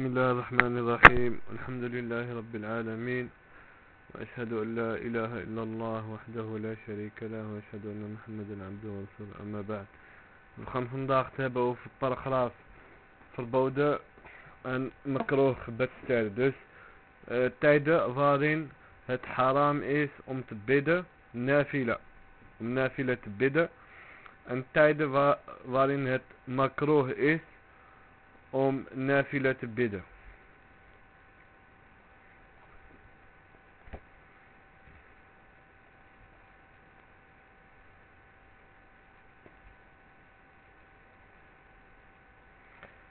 بسم الله الرحمن الرحيم. الحمد لله رب العالمين. وأشهد أن لا إله إلا الله وحده لا شريك له. وأشهد أن محمدا عبده ورسوله. أما بعد. الخمس نضاق تابعه في البرخلاف في البودة أن مكروه خبت تاردس تايدة ظارين هات حرام إيس أم تبيدة. نافلة. نافلة تبيدة. أن تايدة ظارين هات مكروه إيس om nafila te bidden.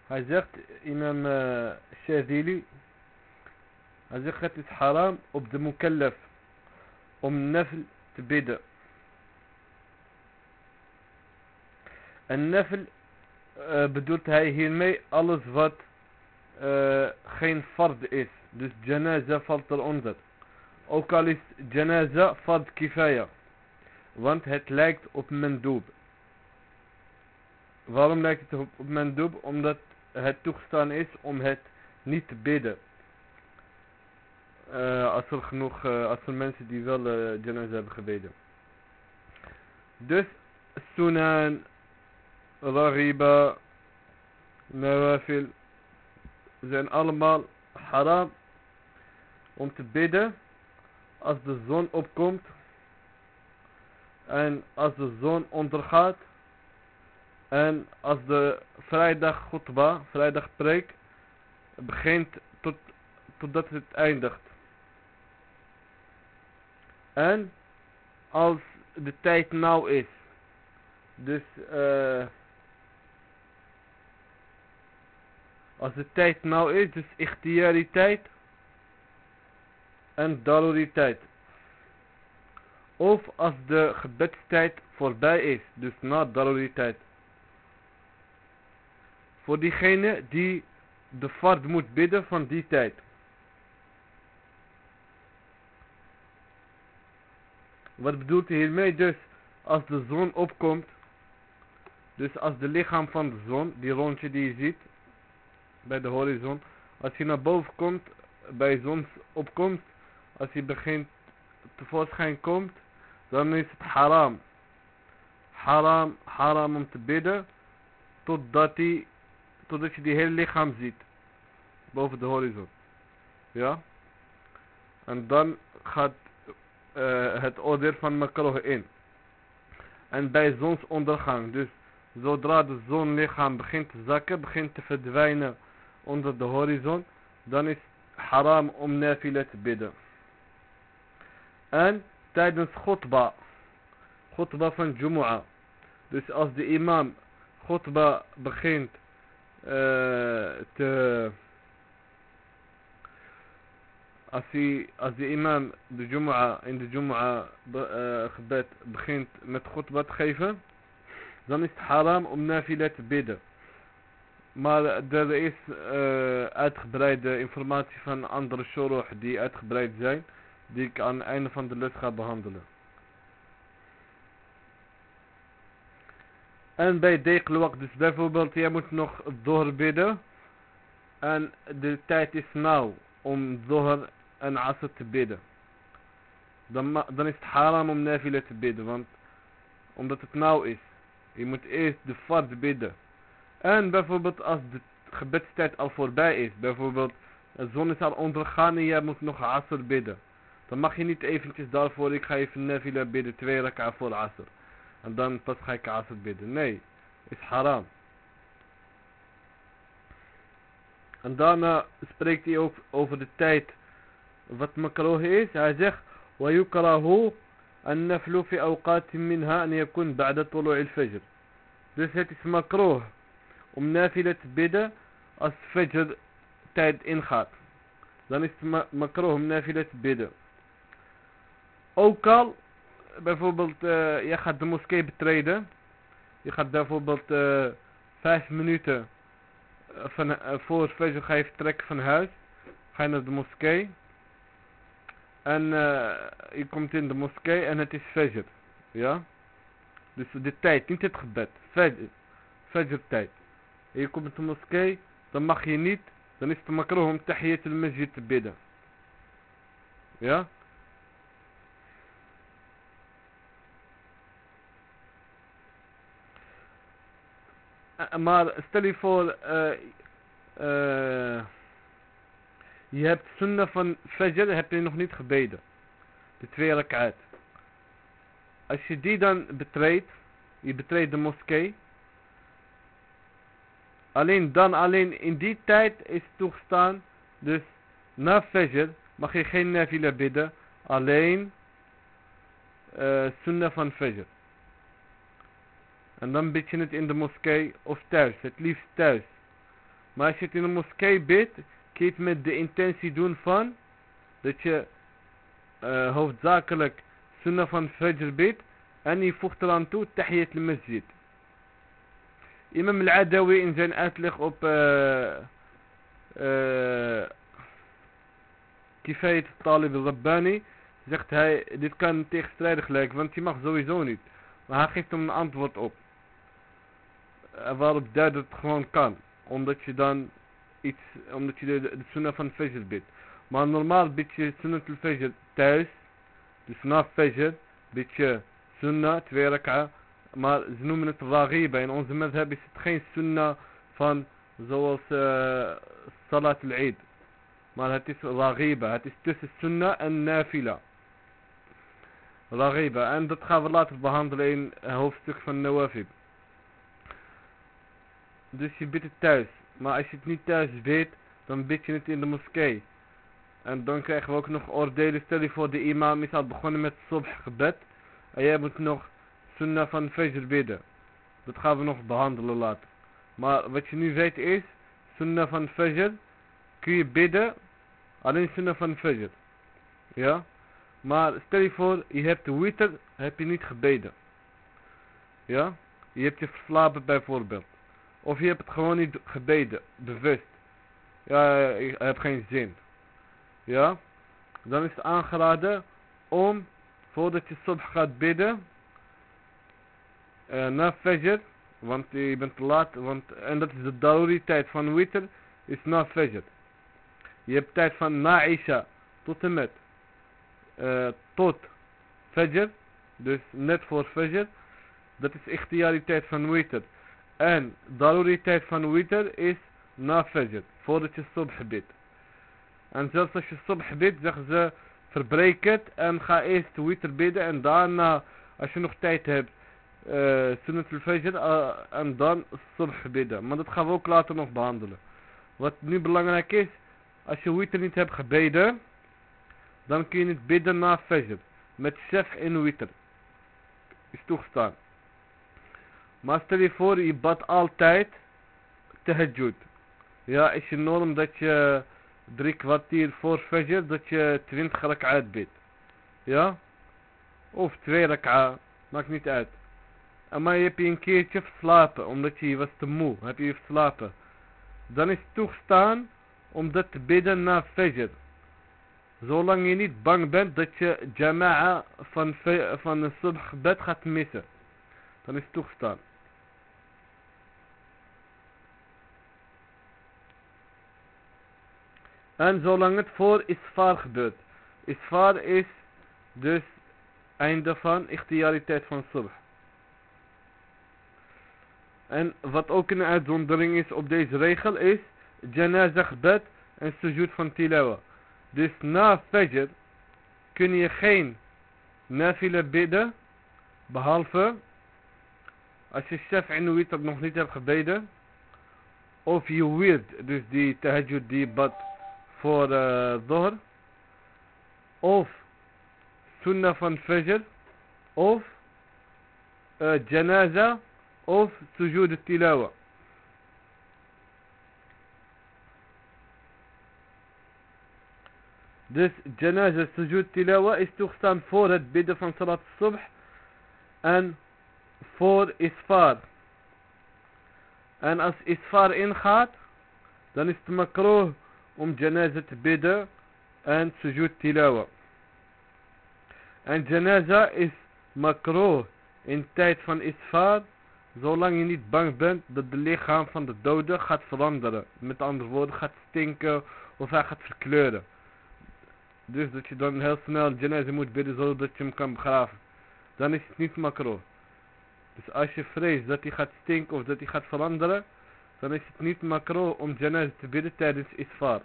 Hij zegt, imam uh, Shadili, hij zegt het is haram op de mukallaf om nafl te bidden. En nafl uh, bedoelt hij hiermee alles wat uh, geen fard is. Dus janaza valt eronder. Ook al is janaza fard kifaya. Want het lijkt op mendoob. Waarom lijkt het op, mendoob? Omdat het toegestaan is om het niet te bidden. Uh, als er genoeg, als er mensen die wel uh, hebben gebeden. Dus sunan, raghiba, nawafil zijn allemaal haram om te bidden als de zon opkomt en als de zon ondergaat en als de vrijdag khutba, vrijdag preek begint tot, totdat het eindigt. En als de tijd nauw is. Dus uh, als de tijd nauw is, dus ikhtiari tijd en daruri tijd. Of als de gebedstijd voorbij is, dus na daruri tijd. Voor diegene die de fard moet bidden van die tijd. Wat bedoelt hij hiermee? Dus als de zon opkomt. Dus als de lichaam van de zon, die rondje die je ziet. Bij de horizon. Als hij naar boven komt. Bij zonsopkomst. Als hij begint tevoorschijn komt. Dan is het haram. Haram, haram om te bidden. Totdat hij totdat je die hele lichaam ziet. Boven de horizon. Ja. En dan gaat uh, het oordeel van makroh in. En bij zonsondergang. Dus zodra de zonlichaam begint te zakken. Begint te verdwijnen onder de horizon. Dan is haram om nafila te bidden. En tijdens khutba. Khutba van Jumu'ah. Dus als de imam khutba begint uh, te als, de imam de Jumu'ah in de Jumu'ah uh, gebed begint met khutbah te geven dan is het haram om nafila te bidden maar er is uh, uitgebreide informatie van andere shuruh die uitgebreid zijn die ik aan het einde van de les ga behandelen En bij deeglwak, dus bijvoorbeeld, jij moet nog doorbidden. En de tijd is nauw om zohr en asr te bidden. Dan, dan is het haram om nafila te bidden, want omdat het nauw is. Je moet eerst de fard bidden. En bijvoorbeeld als de gebedstijd al voorbij is, bijvoorbeeld de zon is al ondergaan en jij moet nog asr bidden. Dan mag je niet eventjes daarvoor, ik ga even nafila bidden, twee raka voor asr. En dan pas ga ik asr bidden. Nee, is haram. En daarna spreekt hij ook over de tijd wat makroh is. Hij zegt, ويكره النفل في أوقات منها أن يكون بعد طلوع الفجر. Dus het is makroh om nafila te bidden als fajr tijd ingaat. Dan is het makroh om nafila te bidden. Ook al bijvoorbeeld, uh, je gaat de moskee betreden. Je gaat bijvoorbeeld uh, vijf minuten van, uh, voor Fajr ga je vertrekken van huis. Ga je naar de moskee. En je komt in de moskee en het is Fajr. Ja. Dus de tijd, niet het gebed. Fajr tijd. En je komt in de moskee, dan mag je niet dan is het makroh om tahiyat al-masjid te bidden. Ja? Eh, maar stel je voor, uh, uh, je hebt sunnah van Fajr, heb je nog niet gebeden. De twee rak'at. Als je die dan betreedt, je betreedt de moskee. Alleen dan, alleen in die tijd is toegestaan. Dus na Fajr mag je geen nafila bidden. Alleen uh, sunnah van Fajr. En dan bid je het in de moskee of thuis. Het liefst thuis. Maar als je het in de moskee bidt, het met de intentie doen van dat je uh, hoofdzakelijk sunnah van Fajr bidt en je voegt eraan toe tahiyat al-masjid. Imam al-Adawi in zijn uitleg op uh, uh, Kifayat al-Talib al-Rabbani zegt hij, dit kan tegenstrijdig lijken, want je mag sowieso niet. Maar hij geeft hem een antwoord op. Waarop duidt dat het gewoon kan. Omdat je dan iets, omdat je de, sunnah van Fajr bidt. Maar normaal bid je sunnah al-Fajr thuis. Dus na Fajr bid je sunnah, twee rak'a. Maar ze noemen het raghiba. In onze madhab is het geen sunnah van zoals uh, salat al-Eid. Maar het is raghiba. Het is tussen sunnah en nafila. Raghiba. En dat gaan we later behandelen in een hoofdstuk van Nawafib. Dus je bidt het thuis. Maar als je het niet thuis weet, dan bid je het in de moskee. En dan krijgen we ook nog oordelen. Stel je voor de imam is al begonnen met subh gebed. En jij moet nog sunnah van Fajr bidden. Dat gaan we nog behandelen later. Maar wat je nu weet is, sunnah van Fajr kun je bidden. Alleen sunnah van Fajr. Ja. Maar stel je voor, je hebt de witr, heb je niet gebeden. Ja. Je hebt je verslapen bijvoorbeeld. Of je hebt het gewoon niet gebeden, bewust. Ja, ik heb geen zin. Ja. Dan is het aangeraden om, voordat je subh gaat bidden, uh, na Fajr, want je bent te laat, want, en dat is de Dauri tijd van Witr, is na Fajr. Je hebt tijd van na Isha tot en met, uh, tot Fajr, dus net voor Fajr, dat is de tijd van Witr. En Daruri tijd van Witr is na Fajr, voordat je subh bidt. En zelfs als je subh bidt, zeggen ze, verbreek het en ga eerst Witr bidden en daarna, als je nog tijd hebt, uh, Sunnat al-Fajr uh, en dan Subh bidden. Maar dat gaan we ook later nog behandelen. Wat nu belangrijk is, als je witr niet hebt gebeden, dan kun je niet bidden na Fajr. Met chef in witr. Is toegestaan. Maar stel je voor, je bad altijd tahajjud. Ja, is je norm dat je drie kwartier voor Fajr, dat je twintig rak'aat bidt. Ja? Of twee rak'a, maakt niet uit. Maar je hebt je een keertje verslapen, omdat je was te moe, heb je verslapen. Dan is het toegestaan om dat te bidden na Fajr. Zolang je niet bang bent dat je jama'a van, van een subh bed gaat missen. Dan is het toegestaan. En zolang het voor isfar gebeurt. Isfar is dus einde van ikhtiariteit van subh. En wat ook een uitzondering is op deze regel is janazah gebed en sujud van tilawa. Dus na fajr kun je geen nafila bidden behalve als je chef en witr nog niet hebt gebeden of je wird dus die tahajjud die bad voor uh, of sunnah van fajr of uh, janaza of sujud tilawa. Dus janaza sujud tilawa is toegestaan voor het bidden van salat subh en voor isfar. En als isfar ingaat, dan is het makroh om janaza te bidden en sujud tilawa. En janaza is makroh in tijd van isfar zolang je niet bang bent dat de lichaam van de dode gaat veranderen. Met andere woorden gaat stinken of hij gaat verkleuren. Dus dat je dan heel snel janaza moet bidden zodat je hem kan begraven. Dan is het niet makro. Dus als je vreest dat hij gaat stinken of dat hij gaat veranderen, dan is het niet makro om janaza te bidden tijdens isfar.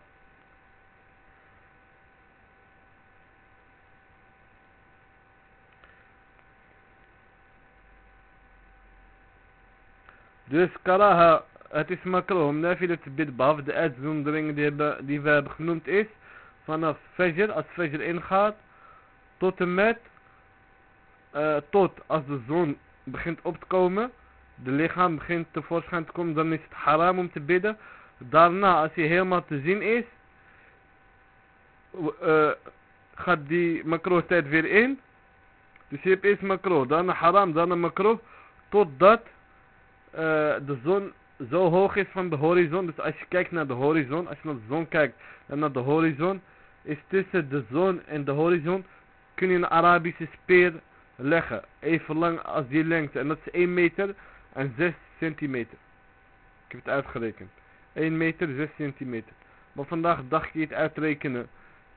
Dus karaha, het is makro om nafile te bidden, behalve de uitzonderingen die, hebben, die we hebben genoemd is, vanaf fajr, als fajr ingaat, tot en met, uh, tot als de zon begint op te komen, de lichaam begint tevoorschijn te komen, dan is het haram om te bidden. Daarna, als hij helemaal te zien is, uh, gaat die makro tijd weer in. Dus je hebt eerst makro, dan haram, dan makro, totdat uh, de zon zo hoog is van de horizon. Dus als je kijkt naar de horizon, als je naar de zon kijkt en naar de horizon, is tussen de zon en de horizon kun je een Arabische speer leggen. Even lang als die lengte. En dat is 1 meter en 6 centimeter. Ik heb het uitgerekend. 1 meter 6 centimeter. Maar vandaag dacht je het uitrekenen.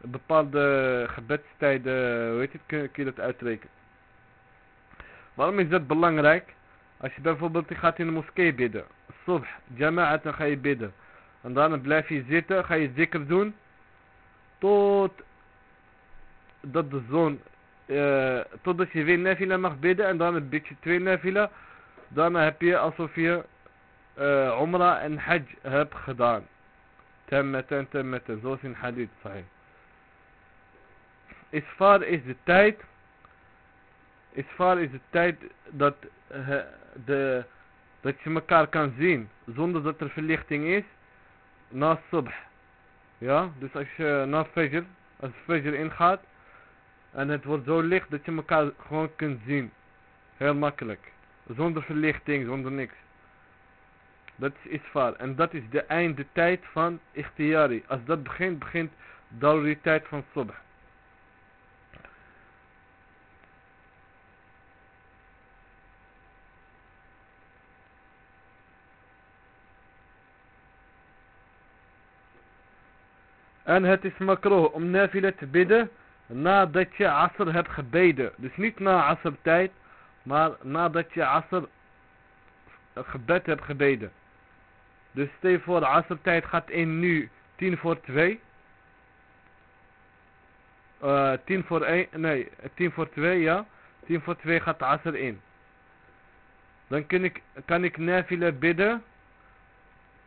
Bepaalde gebedstijden, hoe heet het, kun je dat uitrekenen. Waarom is dat belangrijk? Als je bijvoorbeeld gaat in de moskee bidden. Subh, jama'at, dan ga je bidden. En dan blijf je zitten, ga je zikr doen. Tot dat de zon, uh, totdat je weer nafila mag bidden. En dan een beetje twee nafila. Dan heb je alsof je Isfar is de tijd. De dat de, dat je elkaar kan zien zonder dat er verlichting is na subh. Ja, dus als je na fajr, als fajr ingaat en het wordt zo licht dat je elkaar gewoon kunt zien. Heel makkelijk. Zonder verlichting, zonder niks. Dat is isfar. En dat is de einde tijd van ikhtiyari. Als dat begint, begint de tijd van subh. En het is makro om nafile te bidden nadat je asr hebt gebeden. Dus niet na asr tijd, maar nadat je asr gebed hebt gebeden. Dus stel voor asr tijd gaat in nu 10 voor 2. Uh, 10 voor 1, nee, 10 voor 2 ja. 10 voor 2 gaat asr in. Dan kan ik, kan ik bidden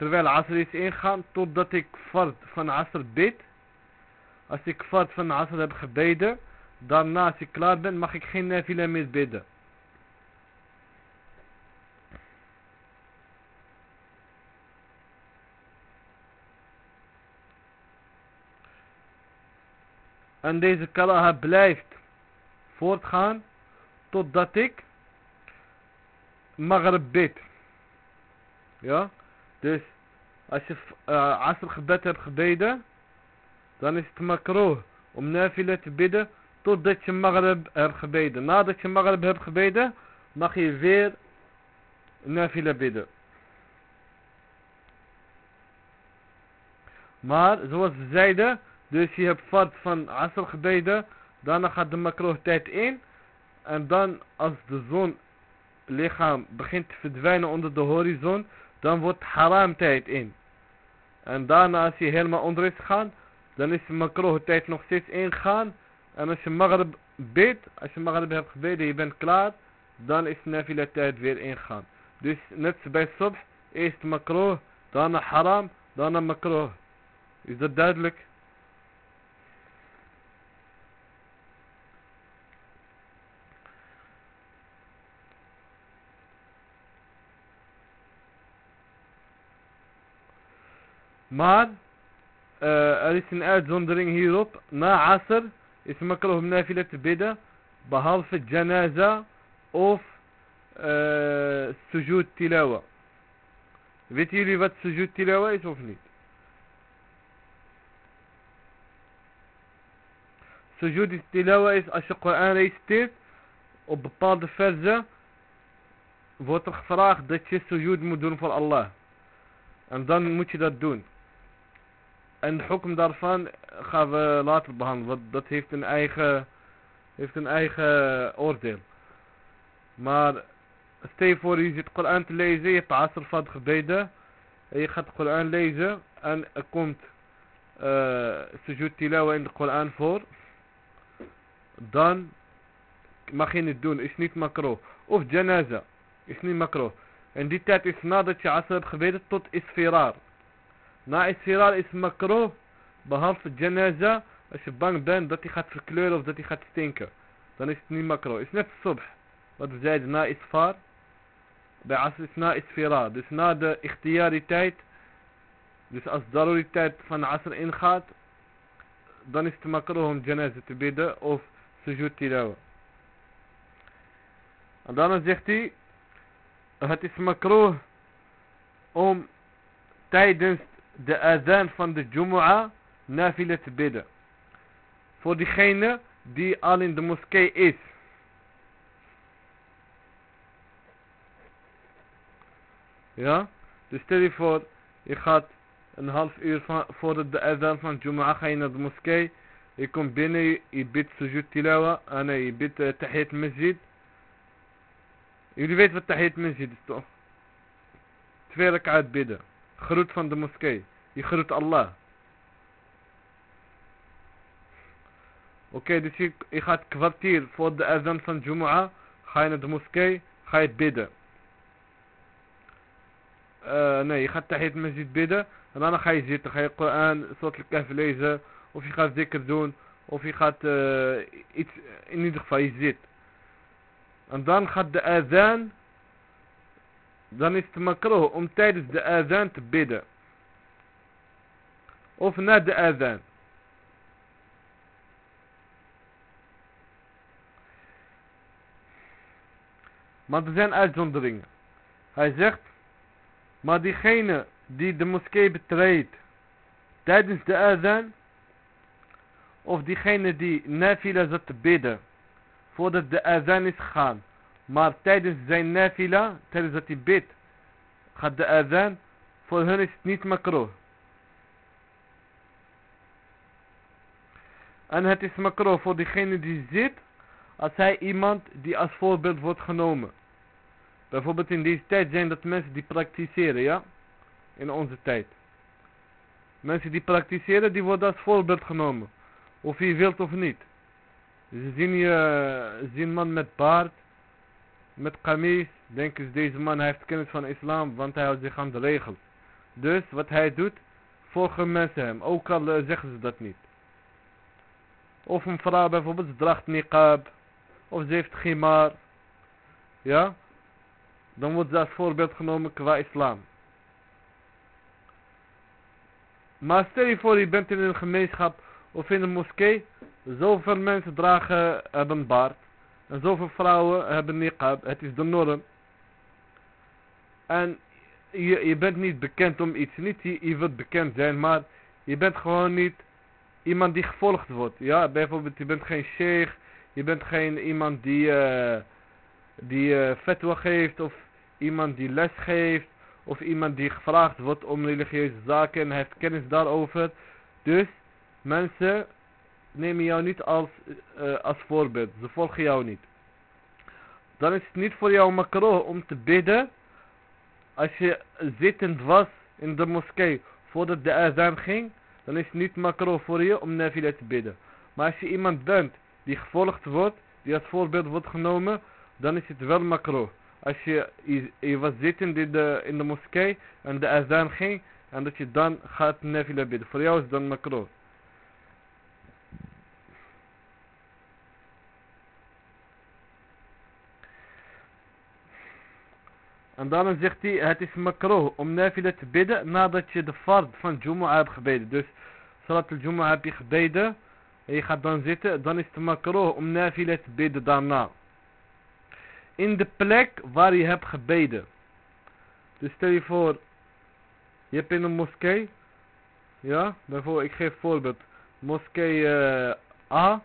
terwijl Asr is ingaan totdat ik fard van Asr bid. Als ik fard van Asr heb gebeden, daarna als ik klaar ben mag ik geen nafila meer bidden. En deze karaha blijft voortgaan totdat ik maghrib bid. Ja? Dus als je uh, gebed hebt gebeden, dan is het makro om nafila te bidden totdat je maghrib hebt gebeden. Nadat je maghrib hebt gebeden, mag je weer nafila bidden. Maar zoals we zeiden, dus je hebt fard van asr gebeden, daarna gaat de makro tijd in. En dan als de zon lichaam begint te verdwijnen onder de horizon, dan wordt haram tijd in. En daarna als je helemaal onder is dan is de makroh tijd nog steeds ingegaan. En als je maghrib bidt, als je maghrib hebt gebeden je bent klaar, dan is nafila tijd weer ingegaan. Dus net zoals bij subh, eerst makroh, daarna haram, daarna makroh. Is dat duidelijk? Maar uh, er is een uitzondering hierop. Na Asr is makkelijk om nafila te bidden. Behalve janaza of uh, sujud tilawa. Weten jullie wat sujud tilawa is of niet? Sujud tilawa is als je Koran reciteert op En de hukm daarvan gaan we later behandelen. Want dat heeft een eigen, heeft een eigen oordeel. Maar stel voor je zit Koran te lezen. Je hebt asr gebeden. En je gaat de Koran lezen. En er komt uh, sujud tilawa in de Koran voor. Dan mag je niet doen. Is niet makro. Of janaza. Is niet makro. En die tijd is nadat je asr hebt gebeden tot isfirar. Na isfirar is makro. Behalve janaza. Als je bang bent dat hij gaat verkleuren of dat hij gaat stinken. Dan is het niet makro. Is net subh. Wat we zeiden na isfar. Bij asr is na isfirar. Dus na de ikhtiyariteit. Dus als daruriteit van asr ingaat. Dan is het makro om janaza te bidden. Of sujud tilawa. En dan zegt hij. Het is makro om tijdens de adhan van de Jumu'ah nafila te bidden. Voor diegene die al in de moskee is. Ja, dus stel je voor, je gaat een half uur voor de adhan van Jumu'ah ga je naar de moskee. Je komt binnen, je bidt sujud tilawa, en je bidt uh, tahiyat masjid. Jullie weten wat tahiyat masjid is toch? Twee rakaat bidden. Groet van de moskee. Je groet Allah. Oké, dus je, je gaat kwartier voor de azan van Jumu'ah. Ga je naar de moskee. Ga je bidden. Uh, nee, je gaat tahiyat masjid bidden. En dan ga je zitten. Ga je Koran, Surat al-Kahf lezen. Of je gaat zeker doen. Of je gaat uh, iets, in ieder geval je zit. En dan gaat de azan. Dan is het makro om tijdens de azan te bidden. Of na de azan. Maar er zijn uitzonderingen. Hij zegt. Maar diegene die de moskee betreedt. Tijdens de azan. Of diegene die nafila zat te bidden voordat de azan is gegaan. Maar tijdens zijn nafila, tijdens dat hij bidt, gaat de voor hen is het niet makro. En het is makro voor diegene die zit, als hij iemand die als voorbeeld wordt genomen. Bijvoorbeeld in deze tijd zijn dat mensen die praktiseren, ja? In onze tijd. Mensen die praktiseren, die worden als voorbeeld genomen. Of je wilt of niet. Ze zien, je, zien man met baard, met kamis. Denken ze deze man heeft kennis van islam, want hij houdt zich aan de regels. Dus wat hij doet, volgen mensen hem. Ook al uh, zeggen ze dat niet. Of een vrouw bijvoorbeeld, ze draagt niqab. Of ze heeft khimar. Ja. Dan wordt ze als voorbeeld genomen qua islam. Maar stel je voor, je bent in een gemeenschap of in een moskee. Zoveel mensen dragen, hebben baard. En zoveel vrouwen hebben niqab. Het is de norm. En je, je bent niet bekend om iets. Niet je, je wilt bekend zijn, maar je bent gewoon niet iemand die gevolgd wordt. Ja, bijvoorbeeld je bent geen sheikh. Je bent geen iemand die, uh, die uh, fatwa geeft. Of iemand die les geeft. Of iemand die gevraagd wordt om religieuze zaken en heeft kennis daarover. Dus mensen nemen jou niet als, uh, als voorbeeld. Ze volgen jou niet. Dan is het niet voor jou makro om te bidden. Als je zittend was in de moskee voordat de azan ging. Dan is het niet makro voor je om nafila te bidden. Maar als je iemand bent die gevolgd wordt. Die als voorbeeld wordt genomen. Dan is het wel makro. Als je, je, was zittend in de, in de moskee en de azan ging. En dat je dan gaat nafila bidden. Voor jou is dan makro. En dan zegt hij, het is makro om nafila te bidden nadat je de fard van Jumu'ah hebt gebeden. Dus salat al-Jumu'ah heb je gebeden en je gaat dan zitten, dan is het makro om nafila te bidden daarna. In de plek waar je hebt gebeden. Dus stel je voor, je hebt in een moskee, ja, bijvoorbeeld, ik geef voorbeeld, moskee uh, A,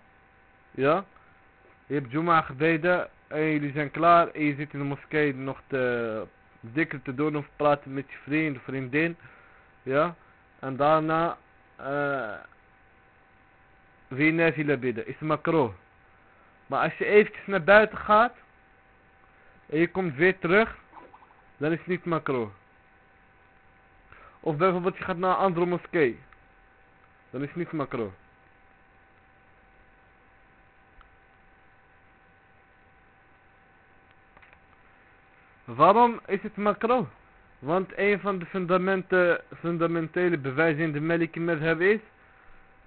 ja, je hebt Jumu'ah gebeden en jullie zijn klaar en je zit in de moskee nog te dikker te doen of praten met je vriend vriendin. Ja. En daarna uh, wil je nafila bidden. Is makro. Maar als je eventjes naar buiten gaat en je komt weer terug, dan is het niet makro. Of bijvoorbeeld je gaat naar een andere moskee. Dan is het niet makro. Waarom is het makro? Want een van de fundamentele bewijzen in de Maliki madhab is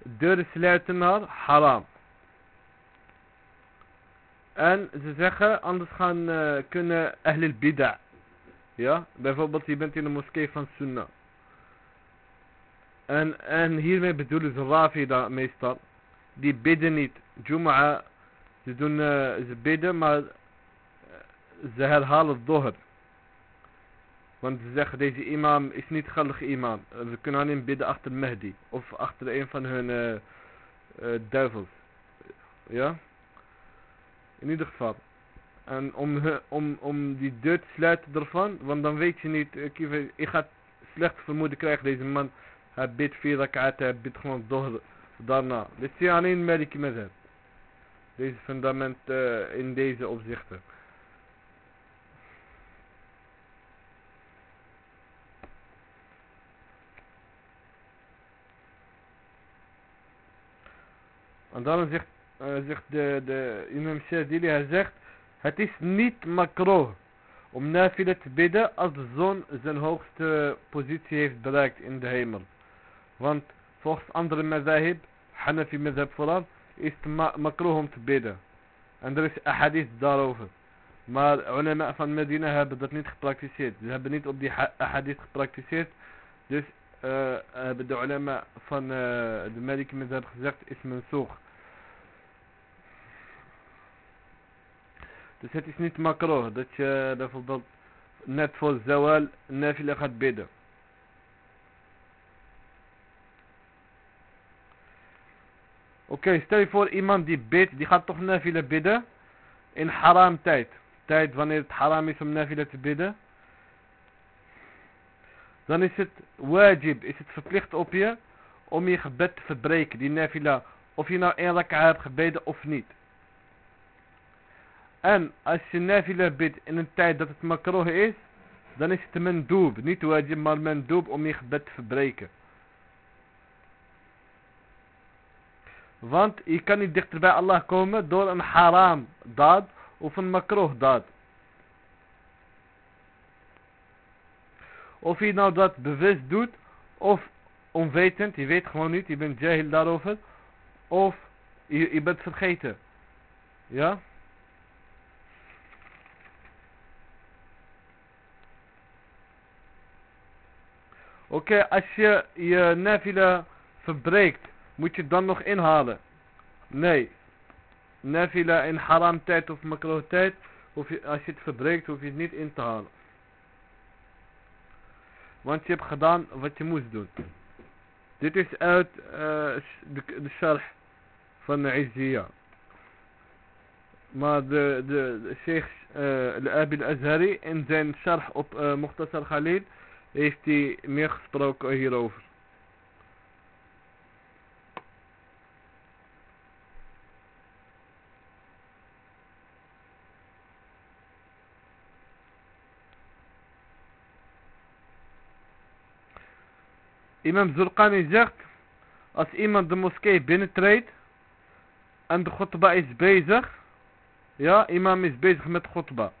deuren sluiten naar haram. En ze zeggen, anders gaan uh, kunnen ahlil bid'a. Ja, bijvoorbeeld je bent in de moskee van Sunnah. En, en hiermee bedoelen ze Rafida meestal. Die bidden niet. Jum'a, ze, doen, uh, ze bidden, maar ze herhalen Dohr. Want ze zeggen deze imam is niet geldig imam. We kunnen alleen bidden achter Mahdi. Of achter een van hun uh, uh, duivels. Ja? In ieder geval. En om, om, om die deur te sluiten ervan. Want dan weet je niet. Ik, je gaat slecht vermoeden krijgen deze man. Hij bidt vier rak'at. Hij bidt gewoon door daarna. Dit zie je alleen Maliki Mazhab. Deze fundament in deze opzichten. En daarom zegt, uh, zegt de, de imam Shadili, hij zegt, het is niet makro om nafila te bidden als de zon zijn hoogste positie heeft bereikt in de hemel. Want volgens andere madhahib, Hanafi madhab vooral, is het ma makro om te bidden. En er is hadith daarover. Maar ulama van Medina hebben dat niet gepraktiseerd. Ze hebben niet op die hadith gepraktiseerd. Dus uh, hebben de ulama van uh, de Maliki madhab gezegd is mensoeg. Dus het is niet makro dat je bijvoorbeeld net voor zawal nafila gaat bidden. Oké, okay, stel je voor iemand die bidt, die gaat toch nafila bidden in haram tijd. Tijd wanneer het haram is om nafila te bidden. Dan is het wajib, is het verplicht op je om je gebed te verbreken, die nafila. Of je nou raka hebt gebeden of niet. En als je nafila bidt in een tijd dat het makroh is, dan is het mendoob. Niet wajib, maar mendoob om je gebed te verbreken. Want je kan niet dichter bij Allah komen door een haram daad of een makroh daad. Of je nou dat bewust doet of onwetend, je weet gewoon niet, je bent jahil daarover. Of je, je bent vergeten. Ja? Oké, als je je nafila verbreekt, moet je het dan nog inhalen? Nee. Nafila in haram tijd of makro tijd, je, als je het verbreekt, hoef je het niet in te halen. Want je hebt gedaan wat je moest doen. Dit is uit uh, de, de sharh van Izziya. Maar de, de, de sheikh uh, Abi al-Azhari in zijn sharh op uh, Mukhtasar Khalil heeft hij meer gesproken hierover. Imam Zulqani zegt, als iemand de moskee binnentreedt en de khutba is bezig, ja, imam is bezig met khutba.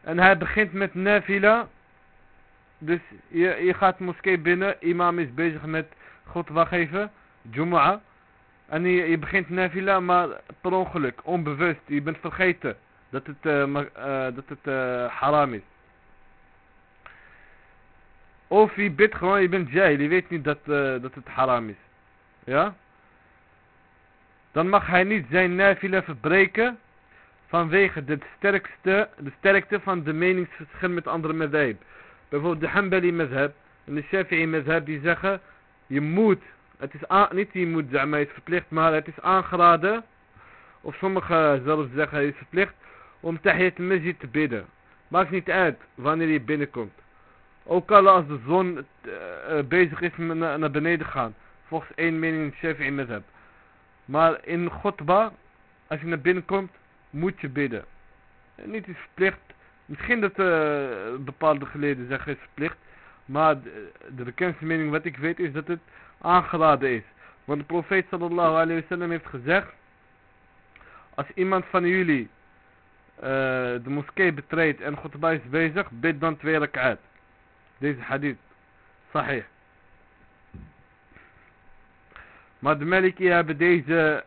En hij begint met nafila dus je, gaat moskee binnen, imam is bezig met khutba geven, Jumu'ah. En je, begint nafila, maar per ongeluk, onbewust, je bent vergeten dat het, uh, uh, dat het uh, haram is. Of je bidt gewoon, je bent jij, je weet niet dat, dat het haram is. Ja? Dan mag hij niet zijn nafila verbreken vanwege de sterkste, de sterkte van de meningsverschil met andere madhab. Bijvoorbeeld de Hanbali mazhab en de Shafi'i mazhab die zeggen, je moet, het is aan, niet je moet zeggen, maar het is verplicht, maar het is aangeraden, of sommigen zelfs zeggen het is verplicht, om Tahiyat Masjid te bidden. Maakt niet uit wanneer je binnenkomt. Ook al als de zon uh, bezig is met naar, beneden gaan. Volgens één mening in Shafi'i Madhab. Maar in Khutbah, als je naar binnen komt, moet je bidden. En niet is verplicht. Misschien dat uh, bepaalde geleden zeggen is verplicht. Maar de, bekendste mening wat ik weet is dat het aangeraden is. Want de profeet sallallahu alayhi wa sallam heeft gezegd. Als iemand van jullie de moskee betreedt en khutbah is bezig, bid dan twee rak'at. Deze hadith. Sahih. Maar de Maliki hebben deze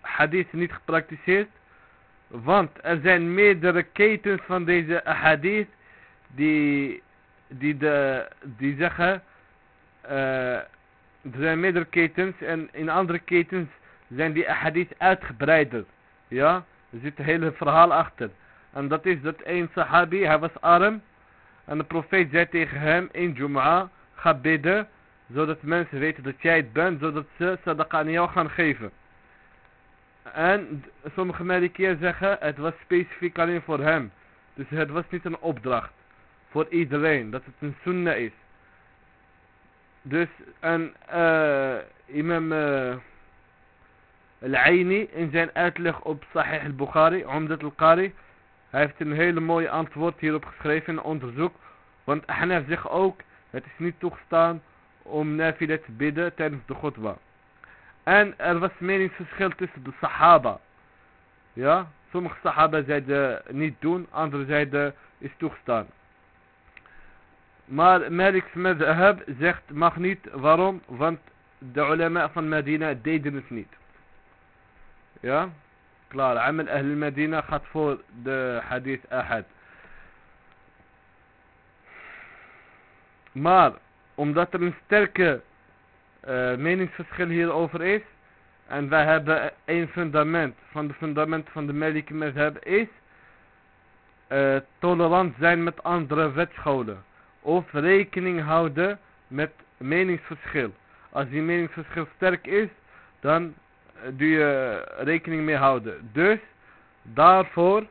hadith niet gepraktiseerd. Want er zijn meerdere ketens van deze hadith die, die, de, die zeggen... Uh, er zijn meerdere ketens en in andere ketens zijn die hadith uitgebreider. Ja, er zit een hele verhaal achter. En dat is dat een sahabi, hij was arm. En de profeet zei tegen hem in Jum'a, ga bidden. Zodat mensen weten dat jij het bent, zodat ze sadaqa aan jou gaan geven. En sommige medikeer zeggen, het was specifiek alleen voor hem. Dus het was niet een opdracht. Voor iedereen, dat het een sunnah is. Dus, en uh, imam uh, Al-Aini in zijn uitleg op Sahih al-Bukhari, Umdat al-Qari, hij heeft een hele mooie antwoord hierop geschreven in onderzoek. Want Ahnaf zegt ook, het is niet toegestaan om nafila te bidden tijdens de khutbah. En er was meningsverschil tussen de sahaba. Ja, sommige sahaba zeiden niet doen, anderen zeiden is toegestaan. Maar Malik's madhab zegt mag niet. Waarom? Want de ulama van Medina deden het niet. Ja? Ahl Medina gaat voor de hadith ahad. Maar, omdat er een sterke uh, meningsverschil hierover is. En wij hebben een fundament van de fundamenten van de Maliki madhab is. Uh, tolerant zijn met andere wetscholen of rekening houden met meningsverschil. Als die meningsverschil sterk is, dan eh, doe je rekening mee houden. Dus daarvoor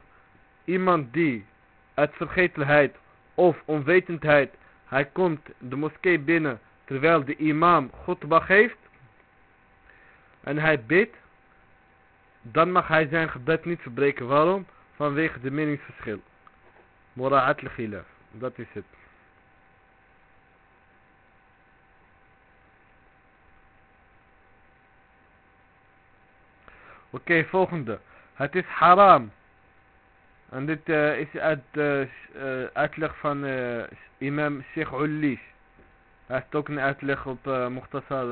iemand die uit vergetelheid of onwetendheid, hij komt de moskee binnen terwijl de imam khutbah geeft en hij bidt, dan mag hij zijn gebed niet verbreken. Waarom? Vanwege de meningsverschil. Mora'at Dat is het. Oké, volgende. Het is haram. En dit uh, is uit de uh, uitleg van imam Sheikh Ullish. Hij heeft ook een uitleg op uh, Mukhtasar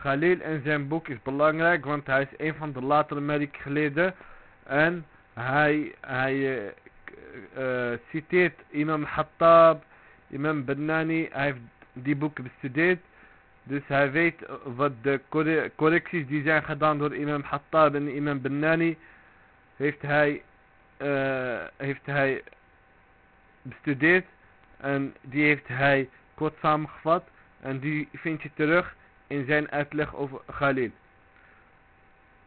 Khalil. En zijn boek is belangrijk, want hij is een van de latere merkgeleden. En hij, hij citeert imam Hattab, imam Bennani. Hij heeft die boeken bestudeerd. Dus hij weet wat de correcties die zijn gedaan door imam Hattab en imam Bennani. Heeft hij, uh, heeft hij bestudeerd. En die heeft hij kort samengevat. En die vind je terug in zijn uitleg over Khalil.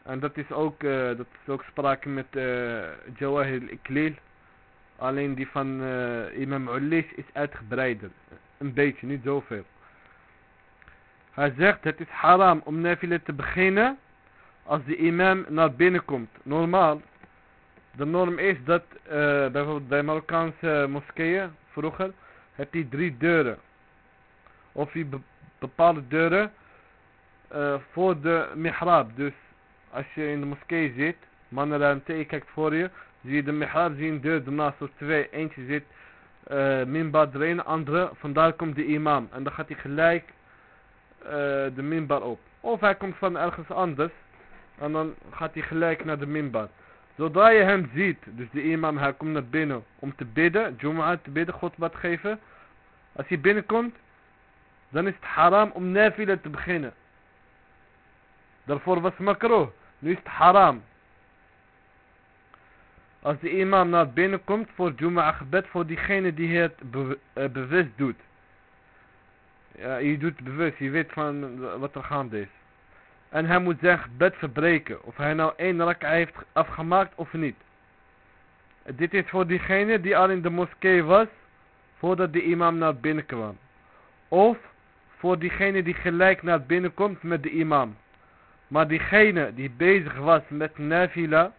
En dat is ook, uh, dat is ook sprake met uh, Jawahir al-Iklil. Alleen die van imam Ulis is uitgebreider. Een beetje, niet zoveel. Hij zegt het is haram om nafile te beginnen als de imam naar binnen komt. Normaal. De norm is dat uh, bijvoorbeeld bij Marokkaanse moskeeën vroeger heb je drie deuren. Of je bepaalde deuren uh, voor de mihrab. Dus als je in de moskee zit, mannenruimte, je kijkt voor je, zie je de mihrab, zie je een deur ernaast of twee. Eentje zit uh, minbar erin, andere, vandaar komt de imam. En dan gaat hij gelijk de minbar op. Of hij komt van ergens anders. En dan gaat hij gelijk naar de minbar. Zodra je hem ziet, dus de imam, hij komt naar binnen om te bidden, Jum'ah te bidden, God wat geven. Als hij binnenkomt, dan is het haram om nafila te beginnen. Daarvoor was makro. Nu is het haram. Als de imam naar binnen komt voor Jum'ah gebed, voor diegene die het eh, bewust doet. Ja, je doet bewust, je weet van wat er gaande is. En hij moet zijn gebed verbreken. Of hij nou één rak'a heeft afgemaakt of niet. Dit is voor diegene die al in de moskee was voordat de imam naar binnen kwam. Of voor diegene die gelijk naar binnen komt met de imam. Maar diegene die bezig was met nafila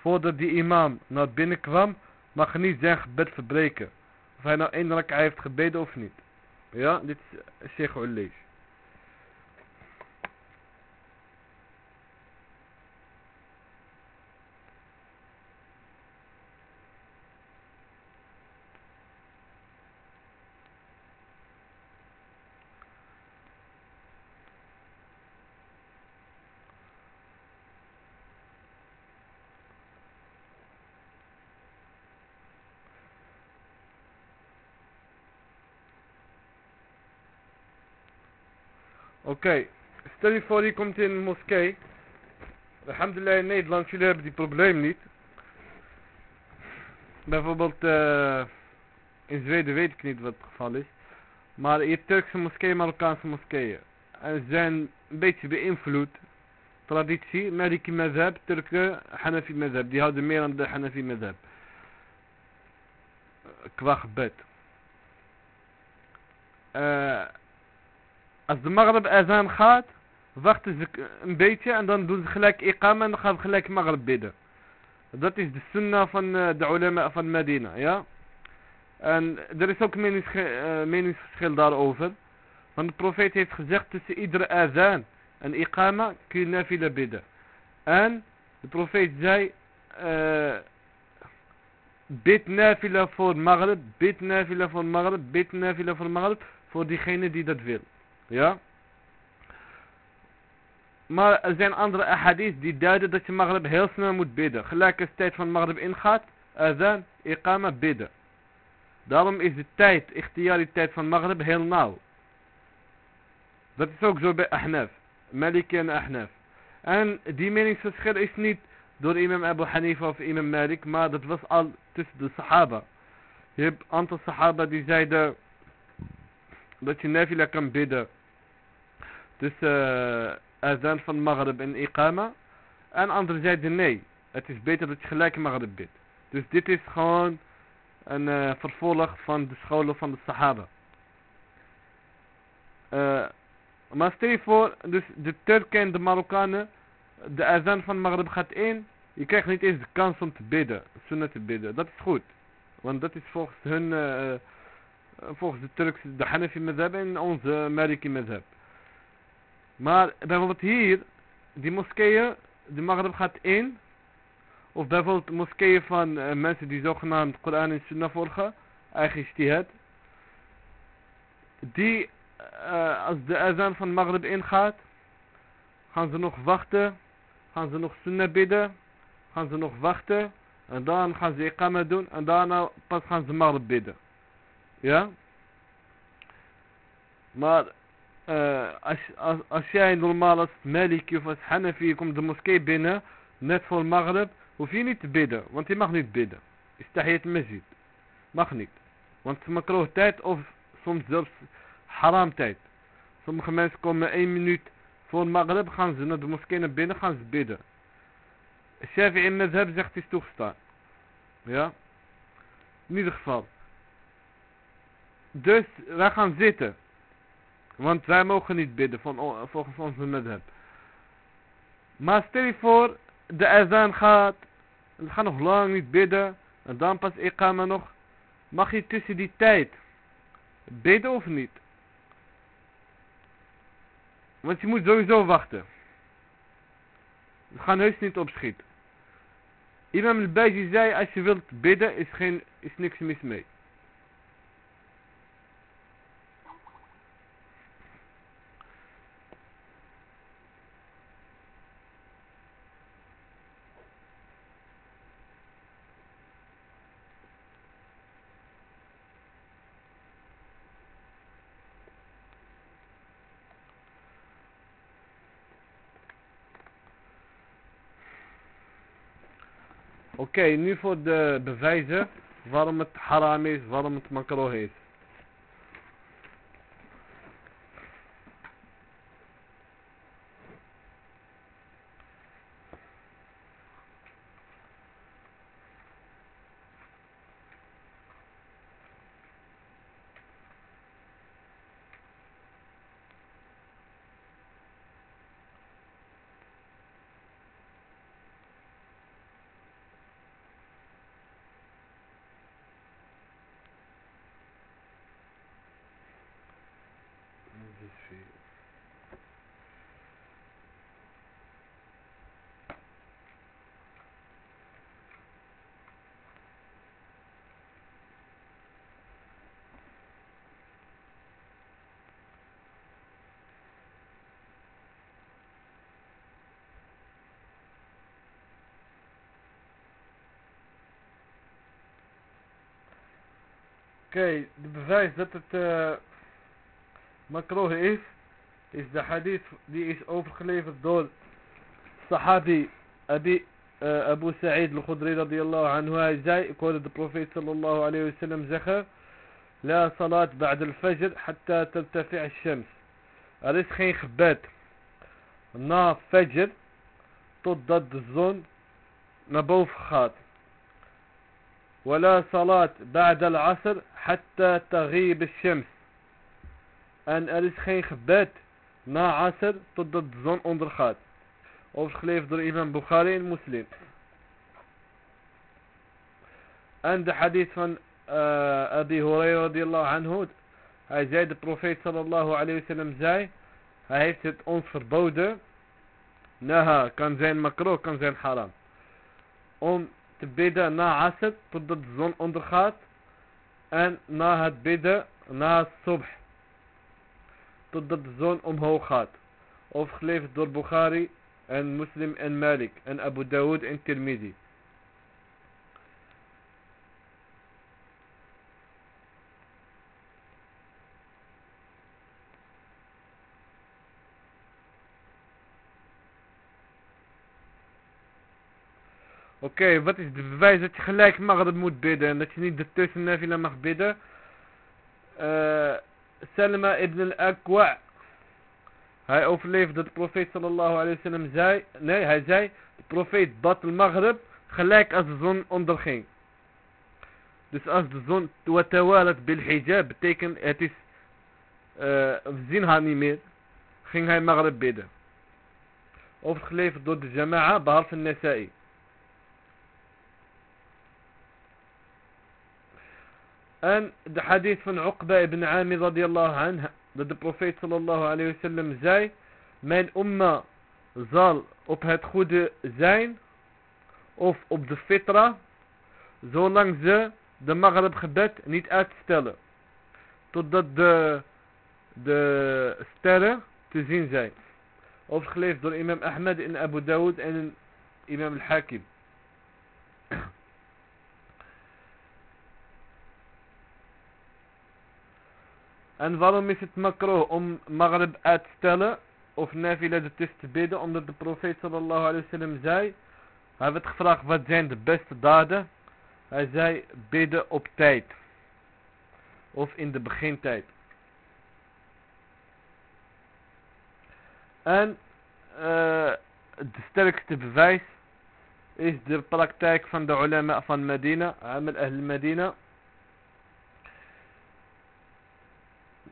voordat die imam naar binnen kwam mag niet zijn gebed verbreken. Of hij nou eindelijk heeft gebeden of niet. Ja, dit is Sheikh Ulees. Oké, stel je voor je komt in een moskee. Alhamdulillah in Nederland, jullie hebben die probleem niet. Bijvoorbeeld uh, in Zweden weet ik niet wat het geval is. Maar je Turkse moskee, Marokkaanse moskeeën. En ze zijn een beetje beïnvloed. Traditie, Maliki Mazhab, Turken, Hanafi Mazhab. Die houden meer aan de Hanafi Mazhab. Qua. Uh, als de Maghrib azan gaat, wachten ze een beetje en dan doen ze gelijk iqama en dan gaan ze gelijk Maghrib bidden. Dat is de sunnah van uh, de ulama van Medina, ja. En er is ook meningsge uh, meningsverschil daarover. Want de profeet heeft gezegd tussen iedere azan en iqama kun je nafila bidden. En de profeet zei, uh, bid nafila voor Maghrib, bid nafila voor Maghrib, bid nafila voor Maghrib, voor diegene die dat wil. Ja. Maar er zijn andere ahadith die duiden dat je maghrib heel snel moet bidden. Gelijk als de tijd van maghrib ingaat, azan, iqama, bidden. Daarom is de tijd, die tijd van maghrib heel nauw. Dat is ook zo bij Ahnaf. Maliki en Ahnaf. En die meningsverschil is niet door imam Abu Hanifa of imam Malik, maar dat was al tussen de sahaba. Je hebt een aantal sahaba die zeiden dat je nafila kan bidden tussen uh, azan van Maghrib en Iqama. En anderen zeiden nee. Het is beter dat je gelijk Maghrib bidt. Dus dit is gewoon een uh, vervolg van de scholen van de Sahaba. Uh, maar stel je voor, dus de Turken en de Marokkanen, de azan van Maghrib gaat in. Je krijgt niet eens de kans om te bidden, sunnah te bidden. Dat is goed. Want dat is volgens hun, uh, volgens de Turkse, de Hanafi mazhab en onze Maliki mazhab. Maar bijvoorbeeld hier, die moskeeën, de Maghrib gaat in. Of bijvoorbeeld moskeeën van uh, mensen die zogenaamd Koran en Sunnah volgen. Eigen ijtihad. Die, uh, als de azan van Maghrib ingaat. Gaan ze nog wachten. Gaan ze nog Sunnah bidden. Gaan ze nog wachten. En dan gaan ze iqama doen. En daarna pas gaan ze Maghrib bidden. Ja? Maar uh, als, als, jij normaal als Maliki of als Hanafi komt de moskee binnen, net voor Maghrib, hoef je niet te bidden, want je mag niet bidden. Is tahiyat masjid. Mag niet. Want makroh tijd of soms zelfs haram tijd. Sommige mensen komen één minuut voor Maghrib, gaan ze naar de moskee naar binnen, gaan ze bidden. In Mazhab zegt is toegestaan. Ja. In ieder geval. Dus wij gaan zitten. Want wij mogen niet bidden van, volgens onze madhab. Maar stel je voor, de azan gaat, en gaan nog lang niet bidden, en dan pas iqama nog. Mag je tussen die tijd bidden of niet? Want je moet sowieso wachten. We gaan heus niet opschieten. Imam al-Bayji zei, als je wilt bidden, is, geen, is niks mis mee. Oké, nu voor de bewijzen waarom het haram is, waarom het makro is vier. Oké, de bewijs dat het uh, makroh is, is de hadith die is overgeleverd door Sahabi Abi, uh, Abu Sa'id al-Khudri radiyallahu anhu. Hij zei, ik hoorde de profeet sallallahu alayhi wa sallam zeggen, La salat ba'd al-fajr hatta tartafi' al-shams. Er is geen gebed na fajr totdat de zon naar boven gaat. ولا صلاة بعد العصر حتى تغيب الشمس. أن اريس خين خبات نا عصر ضد زون أندرخات. أو خليف در إمام بخاري المسلم عند حديث من آه، أبي هريرة رضي الله عنه هاي زايد بروفيت صلى الله عليه وسلم زاي هاي هيفتت اونس فربودة نها كان زين مكروه كان زين حرام. اون te bidden na Asr totdat de zon ondergaat. En na het bidden, na subh. Totdat de zon omhoog gaat. Overgeleverd door Bukhari en Muslim en Malik en Abu Dawood en Tirmidhi. Okay, wat is de bewijs dat je gelijk maghrib moet bidden en dat je niet de tussen nafila mag bidden? Uh, Salma ibn al-Aqwa. Hij overleefde dat de profeet sallallahu alayhi wa sallam zei, nee hij zei, de profeet bad al-maghrib gelijk als de zon onderging. Dus als de zon watawalat bil hijab betekent het is, uh, we zien haar niet meer, ging hij maghrib bidden. Overgeleverd door de jama'a behalve Nasa'i. En de hadith van Uqba ibn Amir radiallahu anh, dat de profeet sallallahu alayhi wa sallam zei, mijn umma zal op het goede zijn, of op de fitra, zolang ze de maghrib gebed niet uitstellen. Totdat de, de sterren te zien zijn. Overgeleefd door imam Ahmed en Abu Dawud en imam al-Hakim. En waarom is het makro om maghrib uit te stellen of nafila te bidden? Omdat de profeet sallallahu alayhi wa sallam zei, hij werd gevraagd wat zijn de beste daden? Hij zei bidden op tijd. Of in de begintijd. En uh, de sterkste bewijs is de praktijk van de ulama van Medina, Amal Ahl Medina.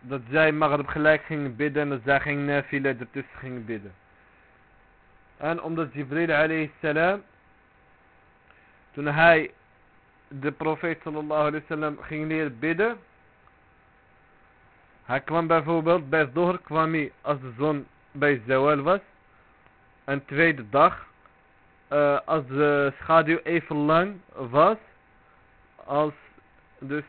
Dat zij Maghrib gelijk gingen bidden en dat zij gingen nafila ertussen gingen bidden. En omdat Jibril alayhi salam, toen hij de profeet sallallahu alayhi sallam ging leren bidden, hij kwam bijvoorbeeld bij Zohr kwam hij als de zon bij Zawal was. En tweede dag, uh, als de schaduw even lang was, als dus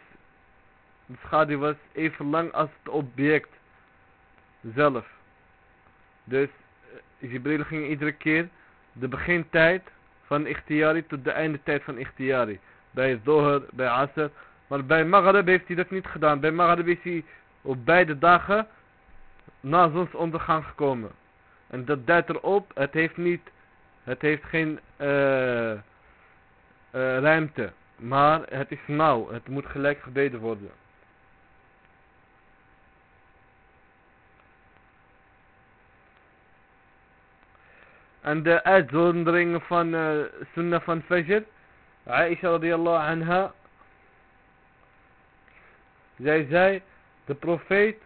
de schaduw was even lang als het object zelf. Dus uh, Jibril ging iedere keer de begintijd van Ikhtiari tot de einde tijd van Ikhtiari. Bij Zohar, bij Asr. Maar bij Maghrib heeft hij dat niet gedaan. Bij Maghrib is hij op beide dagen na zonsondergang gekomen. En dat duidt erop, het heeft niet, het heeft geen uh, uh, ruimte. Maar het is nauw, het moet gelijk gebeden worden. En de uitzonderingen van uh, sunnah van Fajr. Aisha radiallahu anha. Zij zei, de profeet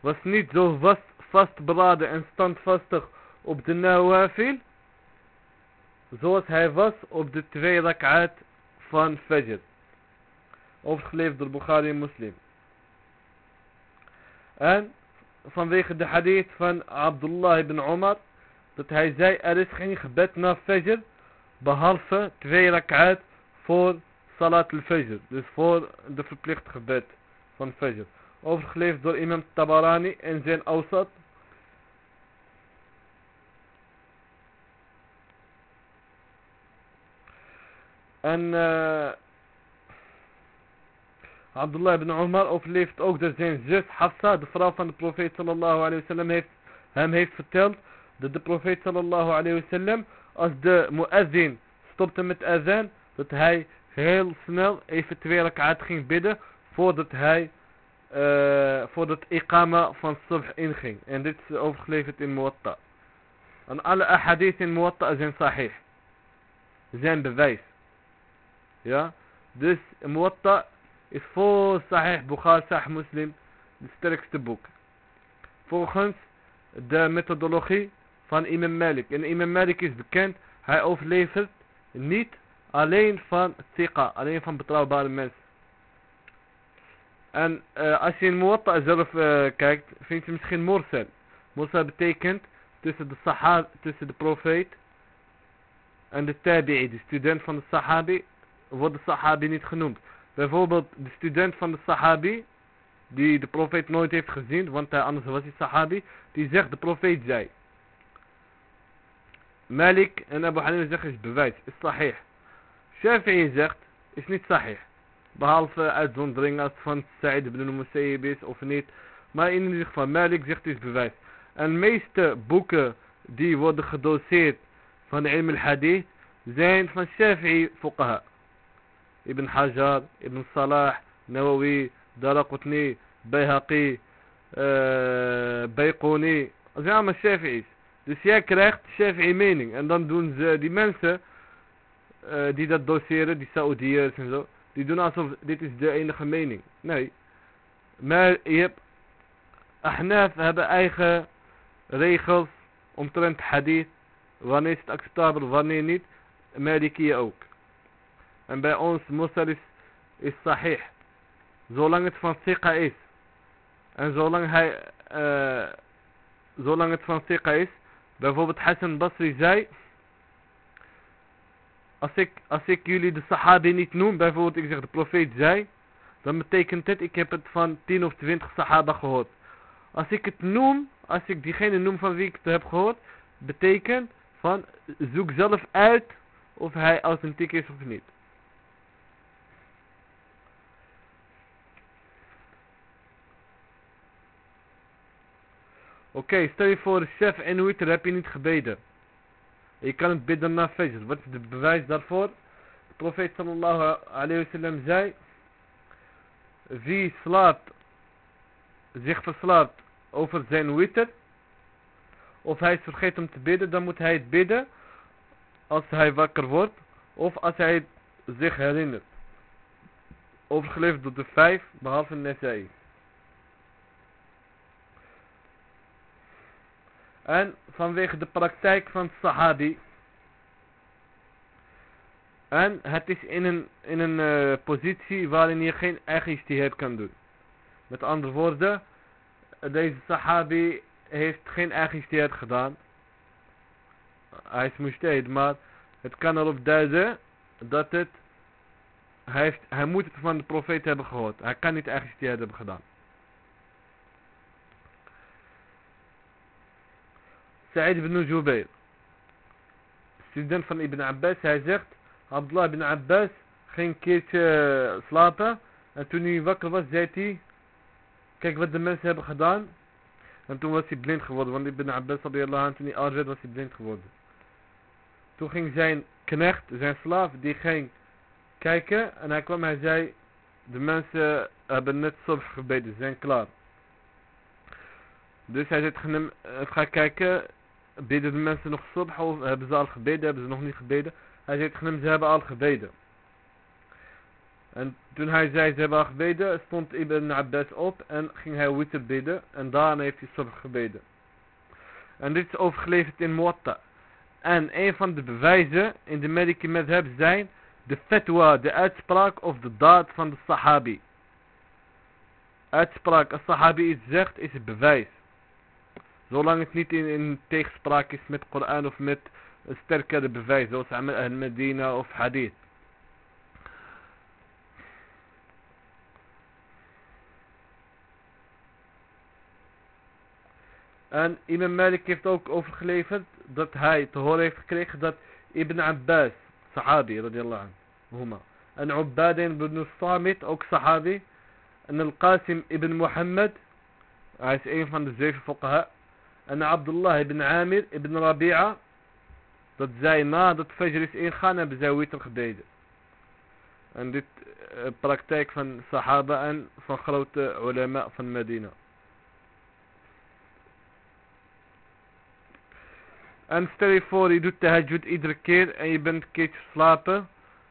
was niet zo vast, vastberaden en standvastig op de nawafil. Zoals hij was op de twee rak'at van Fajr. Overgeleverd door Bukhari en Muslim. En vanwege de hadith van Abdullah ibn Omar. Dat hij zei er is geen gebed na Fajr. Behalve twee rak'at voor Salat al-Fajr. Dus voor de verplicht gebed van Fajr. Overgeleverd door imam Tabarani in zijn Awsat. En uh, Abdullah ibn Umar overleeft ook dat zijn zus Hafsa, de vrouw van de profeet sallallahu alayhi wasallam, heeft, hem heeft verteld dat de profeet sallallahu alayhi wasallam, als de muezzin stopte met azan, dat hij heel snel even twee rak'at ging bidden voordat hij uh, voordat iqama van subh inging. En dit is overgeleverd in Muwatta. En alle ahadith in Muwatta zijn sahih. Zijn bewijs. Ja. Dus Muwatta is vol Sahih Bukhari, Sahih Muslim. Het sterkste boek. Volgens de methodologie van Imam Malik. En Imam Malik is bekend. Hij overlevert niet alleen van Tika. Alleen van betrouwbare mensen. En uh, als je in Muwatta zelf uh, kijkt, vind je misschien Mursal. Mursal betekent tussen de, sahab, tussen de profeet en de tabi'i, de student van de sahabi, wordt de sahabi niet genoemd. Bijvoorbeeld de student van de sahabi, die de profeet nooit heeft gezien, want hij anders was hij sahabi, die zegt de profeet zei. Malik en Abu Hanifa zeggen is bewijs, is sahih. Shafi'i zegt, is niet sahih. Behalve uitzondering als het van Sa'id ibn Musayyib is of niet. Maar in ieder geval, Malik zegt is bewijs. En de meeste boeken die worden gedoseerd van ilm al-hadith zijn van Shafi'i fuqaha. Ibn Dus jij krijgt Shafi'i mening. En dan doen ze die mensen uh, die dat doseren, die Saoediërs en zo. Die doen alsof dit is de enige mening. Nee. Maar je hebt... Ahnaf hebben eigen regels omtrent hadith. Wanneer is het acceptabel, wanneer niet. Maliki ook. En bij ons Mursal is, is sahih. Zolang het van Sika is. En zolang hij... Uh, zolang het van Sika is. Bijvoorbeeld Hassan Basri zei... Als ik, als ik jullie de sahabi niet noem, bijvoorbeeld ik zeg de profeet zei, dan betekent dit, ik heb het van 10 of 20 sahaba gehoord. Als ik het noem, als ik diegene noem van wie ik het heb gehoord, betekent van zoek zelf uit of hij authentiek is of niet. Oké, stel je voor, chef en witr heb je niet gebeden. Je kan het bidden na Fajr. Wat is het bewijs daarvoor? De profeet sallallahu alayhi wa sallam zei. Wie slaapt, zich verslaapt over zijn witter. Of hij is vergeten om te bidden, dan moet hij het bidden als hij wakker wordt. Of als hij zich herinnert. Overgeleverd door de vijf, behalve Nesai. En vanwege de praktijk van sahabi. En het is in een, in een uh, positie waarin je geen eigen kan doen. Met andere woorden, deze sahabi heeft geen eigen gedaan. Hij is mujtahid, maar het kan erop duiden dat het, hij, heeft, hij moet het van de profeet hebben gehoord. Hij kan niet eigen hebben gedaan. Sa'id ibn Jubair. Student van Ibn Abbas. Hij zegt. Abdullah ibn Abbas ging een keertje slapen. En toen hij wakker was zei hij. Kijk wat de mensen hebben gedaan. En toen was hij blind geworden. Want Ibn Abbas radiyallahu anhu toen hij werd was hij blind geworden. Toen ging zijn knecht, zijn slaaf, die ging kijken. En hij kwam en hij zei. De mensen hebben net subh gebeden. Zijn klaar. Dus hij zei, ga kijken, bidden de mensen nog subh of hebben ze al gebeden, hebben ze nog niet gebeden? Hij zei tegen ze hebben al gebeden. En toen hij zei, ze hebben al gebeden, stond Ibn Abbas op en ging hij witr bidden. En daarna heeft hij subh gebeden. En dit is overgeleverd in Muwatta. En een van de bewijzen in de Maliki Madhab zijn de fatwa, de uitspraak of de daad van de Sahabi. uitspraak, als sahabi iets zegt, is het bewijs. Zolang het niet in, tegenspraak is met Koran of met sterkere bewijs, zoals Amal al-Medina of Hadith. En Imam Malik heeft ook overgeleverd dat hij te horen heeft gekregen dat Ibn Abbas, sahabi radiallahu anhu, en Ubadin ibn Samit, ook sahabi, en Al-Qasim ibn Muhammad, hij is een van de zeven fuqaha, en Abdullah ibn Amir ibn Rabi'a, dat zij na dat Fajr is ingaan hebben zij witr gebeden. En dit uh, praktijk van Sahaba en van grote ulama van Medina. En stel je voor, je doet tahajjud iedere keer en je bent een keertje slapen.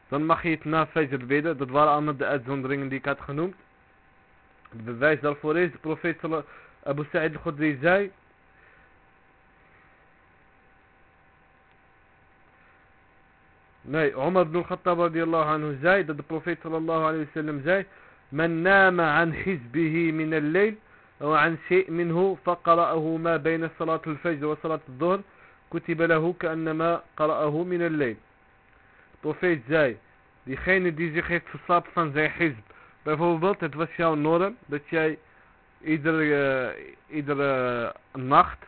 Dan mag je het na Fajr bidden. Dat waren allemaal de uitzonderingen die ik had genoemd. Het bewijs daarvoor is, de profeet Abu Sa'id al-Khudri zei... Nee, Omar ibn Khattab radiallahu anhu zei dat de profeet sallallahu alayhi wa sallam zei... من نام عن حزبه من الليل أو عن شيء منه فقرأه ما بين صلاة الفجر وصلاة الظهر كتب له كأنما قرأه من الليل profeet zei diegene die zich heeft verslapen van zijn hizb bijvoorbeeld het was jouw norm dat jij iedere, uh, iedere nacht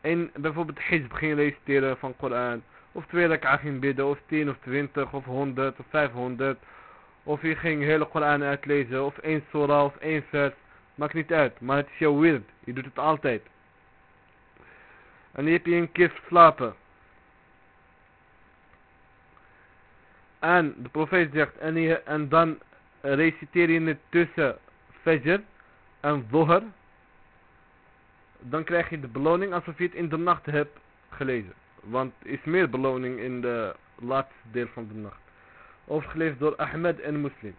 en bijvoorbeeld hizb ging reciteren van Koran of twee rak'a ging bidden of 10 of 20 of 100 of 500 of je ging hele Koran uitlezen of één surah of één vers maakt niet uit maar het is jouw wird je doet het altijd en die heb je een keer verslapen. En de profeet zegt, en, je, en dan reciteer je het tussen Fajr en Dhuhr. Dan krijg je de beloning alsof je het in de nacht hebt gelezen. Want is meer beloning in de laatste deel van de nacht. Overgeleefd door Ahmed en Muslim.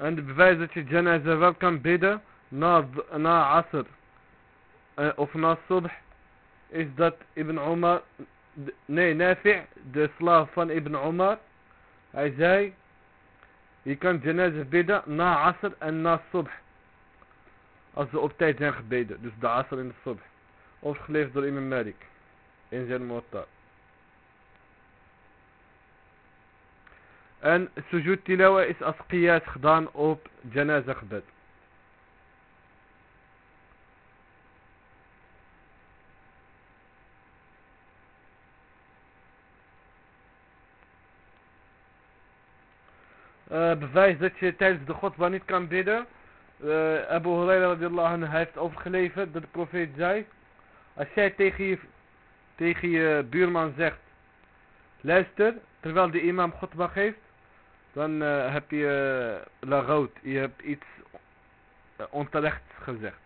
En de bewijs dat je janaza wel kan bidden na, na asr uh, of na subh is dat Ibn Umar, nee Nafi' de slaaf van Ibn Umar, hij zei je kan janaza bidden na asr en na subh. Als ze op tijd zijn gebeden, dus de asr en de subh. Overgeleefd door Imam Malik in zijn motor. En sujud tilawa is als qiyas gedaan op janaza gebed. Uh, bewijs dat je tijdens de godwa niet kan bidden. Uh, Abu Huraira radiallahu anhu heeft overgeleverd dat de profeet zei. Als jij tegen je, tegen je buurman zegt. Luister, terwijl de imam godwa geeft dan uh, heb je uh, lagoot, je hebt iets uh, onterechts gezegd.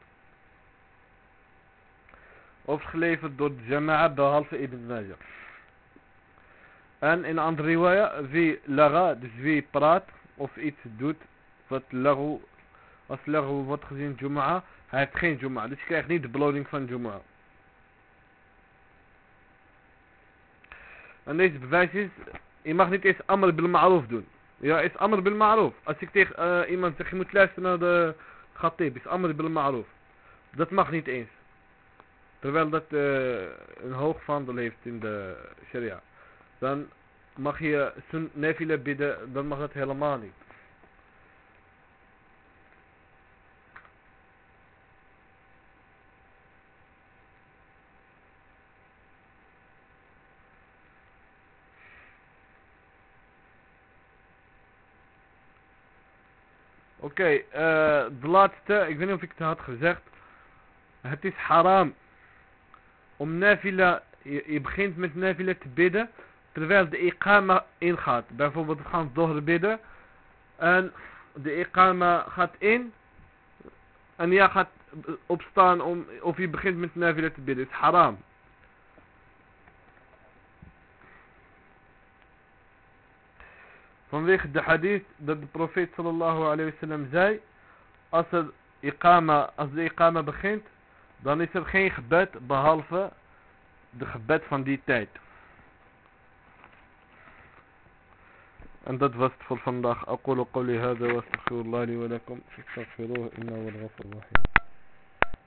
Overgeleverd door Jama'a behalve Ibn Majah. En in andere riwaya, wie laga, dus wie praat of iets doet, wat lagu, als lagu wordt gezien Juma'a, hij heeft geen Juma'a. Dus je krijgt niet de beloning van Juma'a. En deze bewijs is, je mag niet eens amal bil doen. Ja, is amr bil ma'ruf. Als ik tegen uh, iemand zeg, je moet luisteren naar de khatib, is amr bil ma'ruf. Dat mag niet eens. Terwijl dat uh, een hoog vandel heeft in de sharia. Dan mag je sun nefile bidden, dan mag dat helemaal niet. Oké, uh, de laatste, ik weet niet of ik het had gezegd. Het is haram om nafila, je, je begint met nafila te bidden terwijl de ikama ingaat. Bijvoorbeeld we gaan dohr bidden. En de ikama gaat in. En jij gaat opstaan om, of je begint met nafila te bidden. Het is haram. Vanwege de hadith dat de profeet sallallahu alayhi wa sallam zei. Als, er iqama, als de ikama begint. Dan is er geen gebed behalve de gebed van die tijd. En dat was het voor vandaag. أقول قولي هذا واستغفر الله لي ولكم فاستغفروه إنه هو الغفور الرحيم